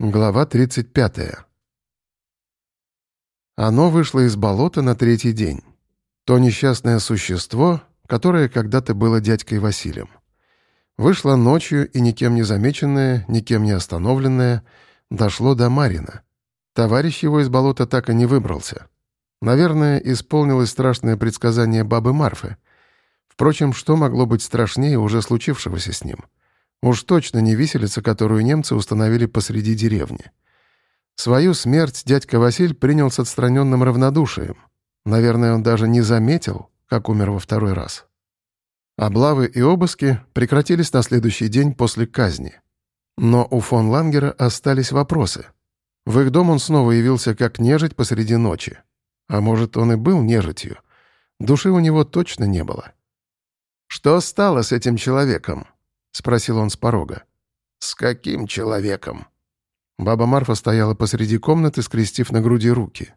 Глава 35. Оно вышло из болота на третий день. То несчастное существо, которое когда-то было дядькой Василием. Вышло ночью и никем не замеченное, никем не остановленное, дошло до Марина. Товарищ его из болота так и не выбрался. Наверное, исполнилось страшное предсказание бабы Марфы. Впрочем, что могло быть страшнее уже случившегося с ним — Уж точно не виселица, которую немцы установили посреди деревни. Свою смерть дядька Василь принял с отстраненным равнодушием. Наверное, он даже не заметил, как умер во второй раз. Облавы и обыски прекратились на следующий день после казни. Но у фон Лангера остались вопросы. В их дом он снова явился как нежить посреди ночи. А может, он и был нежитью. Души у него точно не было. Что стало с этим человеком? — спросил он с порога. «С каким человеком?» Баба Марфа стояла посреди комнаты, скрестив на груди руки.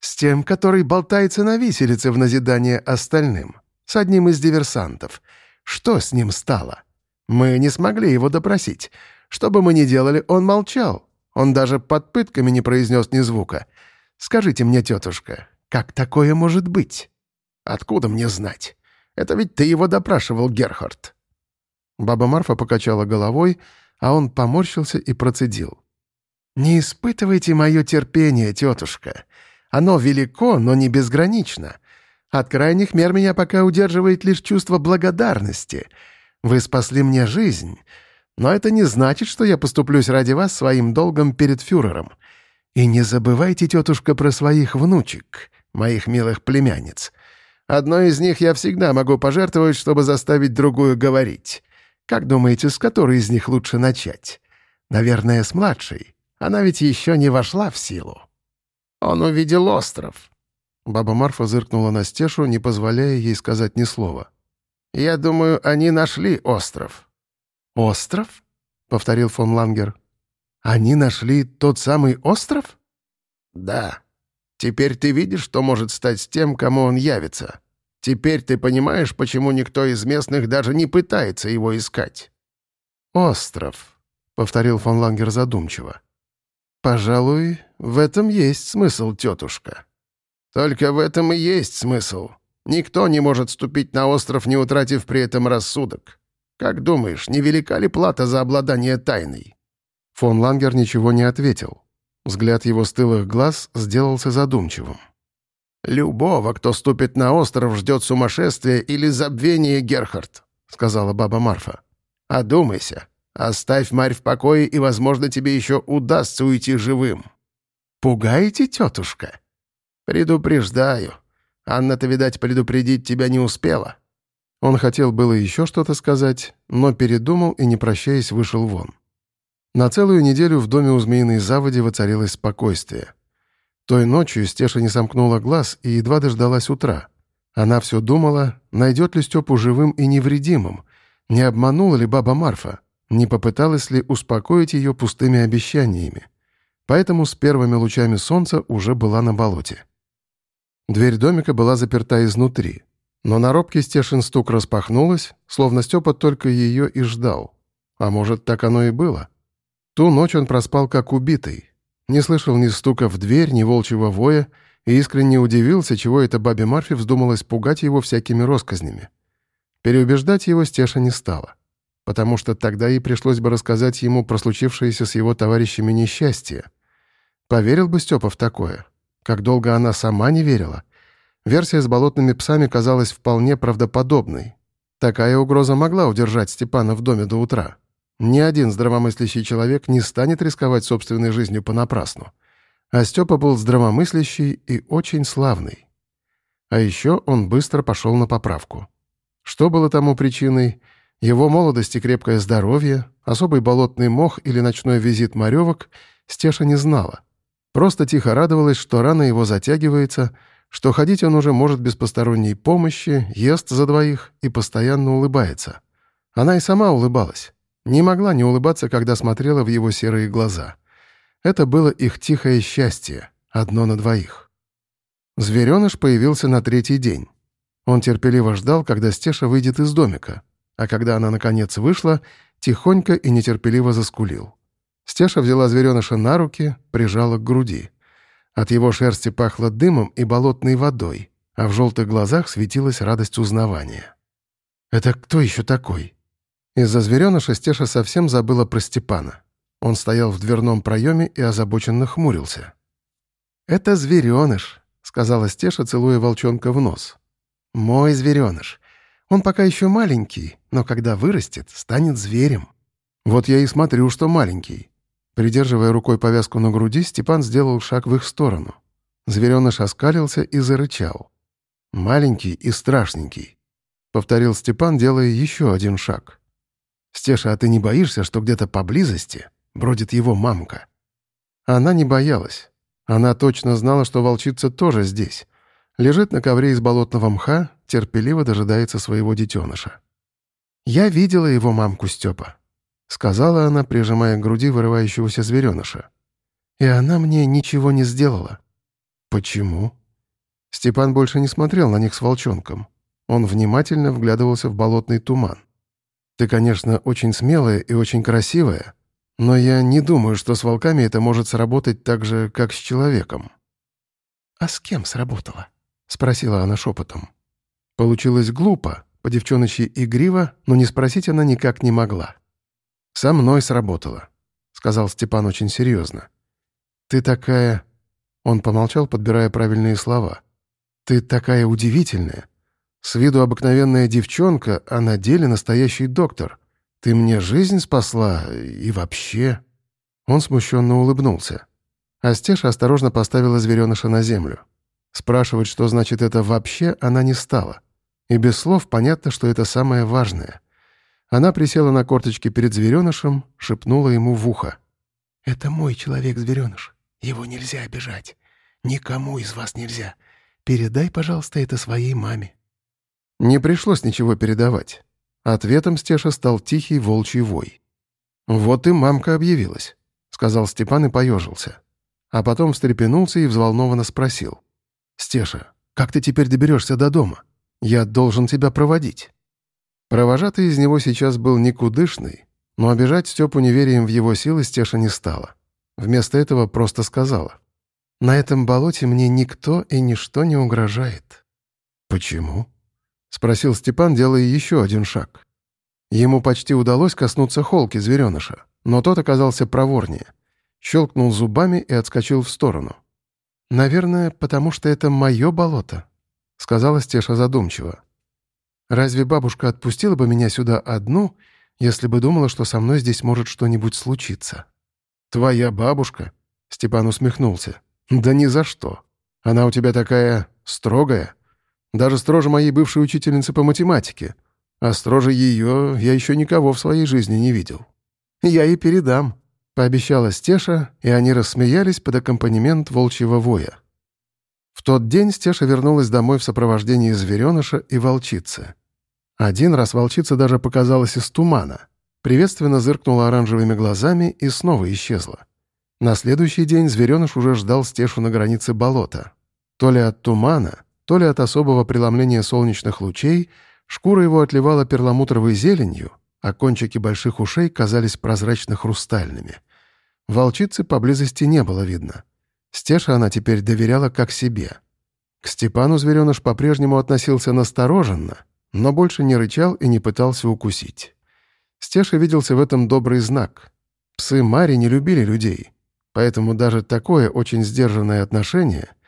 «С тем, который болтается на виселице в назидание остальным. С одним из диверсантов. Что с ним стало? Мы не смогли его допросить. Что бы мы ни делали, он молчал. Он даже под пытками не произнес ни звука. Скажите мне, тетушка, как такое может быть?» «Откуда мне знать? Это ведь ты его допрашивал, Герхард». Баба Марфа покачала головой, а он поморщился и процедил. «Не испытывайте мое терпение, тетушка. Оно велико, но не безгранично. От крайних мер меня пока удерживает лишь чувство благодарности. Вы спасли мне жизнь, но это не значит, что я поступлюсь ради вас своим долгом перед фюрером. И не забывайте, тетушка, про своих внучек, моих милых племянниц. Одной из них я всегда могу пожертвовать, чтобы заставить другую говорить. Как думаете, с которой из них лучше начать? Наверное, с младшей. Она ведь еще не вошла в силу. Он увидел остров. Баба Марфа зыркнула на Стешу, не позволяя ей сказать ни слова. «Я думаю, они нашли остров». «Остров?» — повторил фон Лангер. «Они нашли тот самый остров?» «Да. Теперь ты видишь, что может стать с тем, кому он явится. Теперь ты понимаешь, почему никто из местных даже не пытается его искать». «Остров», — повторил фон Лангер задумчиво. «Пожалуй, в этом есть смысл, тетушка». «Только в этом и есть смысл. Никто не может ступить на остров, не утратив при этом рассудок. Как думаешь, невелика ли плата за обладание тайной?» Фон Лангер ничего не ответил. Взгляд его стылых глаз сделался задумчивым. «Любого, кто ступит на остров, ждет сумасшествие или забвение, Герхард», — сказала баба Марфа. «Одумайся. Оставь Марь в покое, и, возможно, тебе еще удастся уйти живым». «Пугаете, тетушка?» «Предупреждаю. Анна-то, видать, предупредить тебя не успела». Он хотел было еще что-то сказать, но передумал и, не прощаясь, вышел вон. На целую неделю в доме у Змеиной Заводи воцарилось спокойствие — той ночью Стеша не сомкнула глаз и едва дождалась утра. Она все думала, найдет ли Степу живым и невредимым, не обманула ли баба Марфа, не попыталась ли успокоить ее пустыми обещаниями. Поэтому с первыми лучами солнца уже была на болоте. Дверь домика была заперта изнутри, но на робкий Стешин стук распахнулась, словно Степа только ее и ждал. А может, так оно и было? Ту ночь он проспал как убитый, не слышал ни стука в дверь, ни волчьего воя, и искренне удивился, чего это бабе Марфе вздумалось пугать его всякими росказнями. Переубеждать его Стеша не стала, потому что тогда ей пришлось бы рассказать ему про случившееся с его товарищами несчастье. Поверил бы Степа в такое. Как долго она сама не верила. Версия с болотными псами казалась вполне правдоподобной. Такая угроза могла удержать Степана в доме до утра. Ни один здравомыслящий человек не станет рисковать собственной жизнью понапрасну. А Степа был здравомыслящий и очень славный. А еще он быстро пошел на поправку. Что было тому причиной? Его молодость и крепкое здоровье, особый болотный мох или ночной визит моревок Стеша не знала. Просто тихо радовалась, что рана его затягивается, что ходить он уже может без посторонней помощи, ест за двоих и постоянно улыбается. Она и сама улыбалась. Не могла не улыбаться, когда смотрела в его серые глаза. Это было их тихое счастье, одно на двоих. Звереныш появился на третий день. Он терпеливо ждал, когда Стеша выйдет из домика, а когда она, наконец, вышла, тихонько и нетерпеливо заскулил. Стеша взяла звереныша на руки, прижала к груди. От его шерсти пахло дымом и болотной водой, а в желтых глазах светилась радость узнавания. «Это кто еще такой?» Из-за звереныша Стеша совсем забыла про Степана. Он стоял в дверном проеме и озабоченно хмурился. «Это звереныш», — сказала Стеша, целуя волчонка в нос. «Мой звереныш. Он пока еще маленький, но когда вырастет, станет зверем». «Вот я и смотрю, что маленький». Придерживая рукой повязку на груди, Степан сделал шаг в их сторону. Звереныш оскалился и зарычал. «Маленький и страшненький», — повторил Степан, делая еще один шаг. «Стеша, а ты не боишься, что где-то поблизости бродит его мамка?» Она не боялась. Она точно знала, что волчица тоже здесь. Лежит на ковре из болотного мха, терпеливо дожидается своего детеныша. «Я видела его мамку Степа», — сказала она, прижимая к груди вырывающегося звереныша. «И она мне ничего не сделала». «Почему?» Степан больше не смотрел на них с волчонком. Он внимательно вглядывался в болотный туман. «Ты, конечно, очень смелая и очень красивая, но я не думаю, что с волками это может сработать так же, как с человеком». «А с кем сработало?» — спросила она шепотом. Получилось глупо, по девчоночьи игриво, но не спросить она никак не могла. «Со мной сработало», — сказал Степан очень серьезно. «Ты такая...» Он помолчал, подбирая правильные слова. «Ты такая удивительная. С виду обыкновенная девчонка, а на деле настоящий доктор. Ты мне жизнь спасла и вообще...» Он смущенно улыбнулся. Астеша осторожно поставила звереныша на землю. Спрашивать, что значит это «вообще», она не стала. И без слов понятно, что это самое важное. Она присела на корточки перед зверенышем, шепнула ему в ухо. «Это мой человек-звереныш. Его нельзя обижать. Никому из вас нельзя. Передай, пожалуйста, это своей маме». Не пришлось ничего передавать. Ответом Стеша стал тихий волчий вой. «Вот и мамка объявилась», — сказал Степан и поежился. А потом встрепенулся и взволнованно спросил. «Стеша, как ты теперь доберешься до дома? Я должен тебя проводить». Провожатый из него сейчас был никудышный, но обижать Степу неверием в его силы Стеша не стала. Вместо этого просто сказала. «На этом болоте мне никто и ничто не угрожает». «Почему?» — спросил Степан, делая еще один шаг. Ему почти удалось коснуться холки звереныша, но тот оказался проворнее. Щелкнул зубами и отскочил в сторону. «Наверное, потому что это мое болото», — сказала Стеша задумчиво. «Разве бабушка отпустила бы меня сюда одну, если бы думала, что со мной здесь может что-нибудь случиться?» «Твоя бабушка?» — Степан усмехнулся. «Да ни за что. Она у тебя такая строгая». Даже строже моей бывшей учительницы по математике. А строже ее я еще никого в своей жизни не видел. Я ей передам», — пообещала Стеша, и они рассмеялись под аккомпанемент волчьего воя. В тот день Стеша вернулась домой в сопровождении звереныша и волчицы. Один раз волчица даже показалась из тумана. Приветственно зыркнула оранжевыми глазами и снова исчезла. На следующий день звереныш уже ждал Стешу на границе болота. То ли от тумана, то ли от особого преломления солнечных лучей шкура его отливала перламутровой зеленью, а кончики больших ушей казались прозрачно-хрустальными. Волчицы поблизости не было видно. Стеша она теперь доверяла как себе. К Степану звереныш по-прежнему относился настороженно, но больше не рычал и не пытался укусить. Стеша виделся в этом добрый знак. Псы Мари не любили людей, поэтому даже такое очень сдержанное отношение —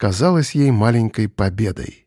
казалось ей маленькой победой.